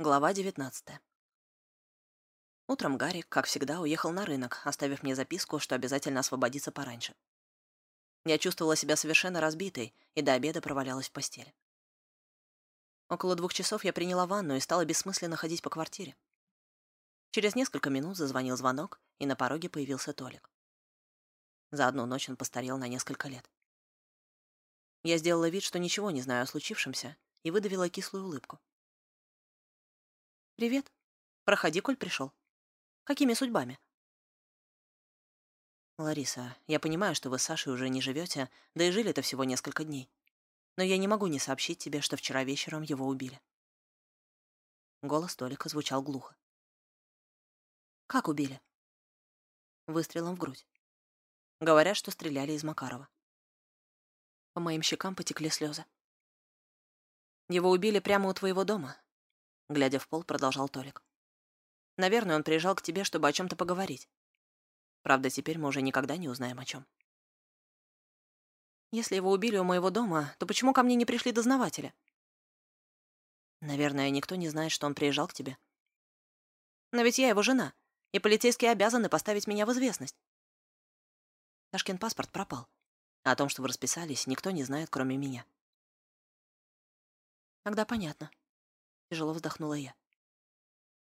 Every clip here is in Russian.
Глава 19. Утром Гарик, как всегда, уехал на рынок, оставив мне записку, что обязательно освободится пораньше. Я чувствовала себя совершенно разбитой и до обеда провалялась в постели. Около двух часов я приняла ванну и стала бессмысленно ходить по квартире. Через несколько минут зазвонил звонок, и на пороге появился Толик. За одну ночь он постарел на несколько лет. Я сделала вид, что ничего не знаю о случившемся, и выдавила кислую улыбку. «Привет. Проходи, коль пришел. Какими судьбами?» «Лариса, я понимаю, что вы с Сашей уже не живете, да и жили-то всего несколько дней. Но я не могу не сообщить тебе, что вчера вечером его убили». Голос Толика звучал глухо. «Как убили?» Выстрелом в грудь. Говорят, что стреляли из Макарова. По моим щекам потекли слезы. Его убили прямо у твоего дома, Глядя в пол, продолжал Толик. Наверное, он приезжал к тебе, чтобы о чем-то поговорить. Правда, теперь мы уже никогда не узнаем о чем. Если его убили у моего дома, то почему ко мне не пришли дознаватели? Наверное, никто не знает, что он приезжал к тебе. Но ведь я его жена, и полицейские обязаны поставить меня в известность. Ташкин паспорт пропал. А о том, что вы расписались, никто не знает, кроме меня. Тогда понятно. Тяжело вздохнула я.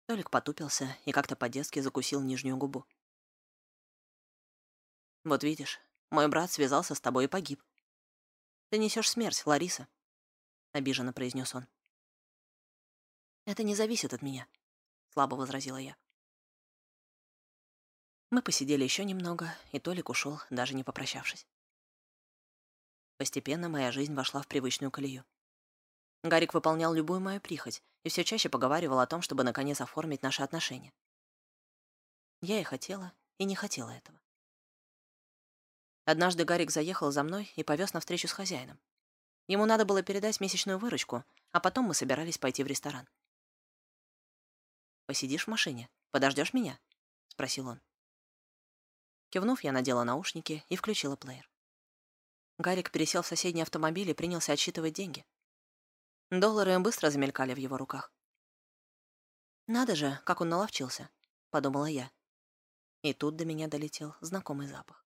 Толик потупился и как-то по-детски закусил нижнюю губу. «Вот видишь, мой брат связался с тобой и погиб. Ты несешь смерть, Лариса», — обиженно произнес он. «Это не зависит от меня», — слабо возразила я. Мы посидели еще немного, и Толик ушел, даже не попрощавшись. Постепенно моя жизнь вошла в привычную колею. Гарик выполнял любую мою прихоть и все чаще поговаривал о том, чтобы наконец оформить наши отношения. Я и хотела, и не хотела этого. Однажды Гарик заехал за мной и повез на встречу с хозяином. Ему надо было передать месячную выручку, а потом мы собирались пойти в ресторан. «Посидишь в машине? Подождешь меня?» — спросил он. Кивнув, я надела наушники и включила плеер. Гарик пересел в соседний автомобиль и принялся отсчитывать деньги. Доллары быстро замелькали в его руках. «Надо же, как он наловчился», — подумала я. И тут до меня долетел знакомый запах.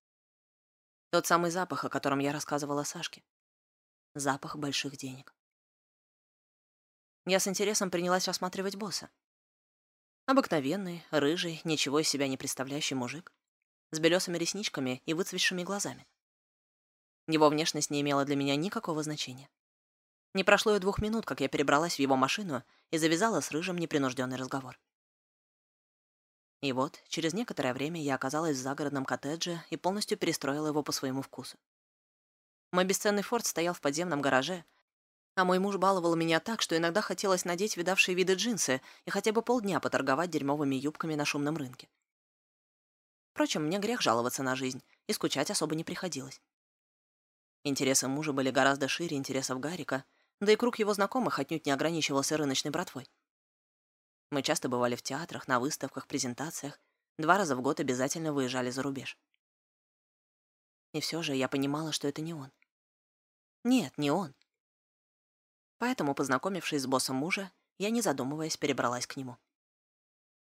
Тот самый запах, о котором я рассказывала Сашке. Запах больших денег. Я с интересом принялась рассматривать босса. Обыкновенный, рыжий, ничего из себя не представляющий мужик, с белесыми ресничками и выцветшими глазами. Его внешность не имела для меня никакого значения. Не прошло и двух минут, как я перебралась в его машину и завязала с Рыжим непринужденный разговор. И вот, через некоторое время я оказалась в загородном коттедже и полностью перестроила его по своему вкусу. Мой бесценный форт стоял в подземном гараже, а мой муж баловал меня так, что иногда хотелось надеть видавшие виды джинсы и хотя бы полдня поторговать дерьмовыми юбками на шумном рынке. Впрочем, мне грех жаловаться на жизнь, и скучать особо не приходилось. Интересы мужа были гораздо шире интересов Гарика — да и круг его знакомых отнюдь не ограничивался рыночной братвой. Мы часто бывали в театрах, на выставках, презентациях, два раза в год обязательно выезжали за рубеж. И все же я понимала, что это не он. Нет, не он. Поэтому, познакомившись с боссом мужа, я, не задумываясь, перебралась к нему.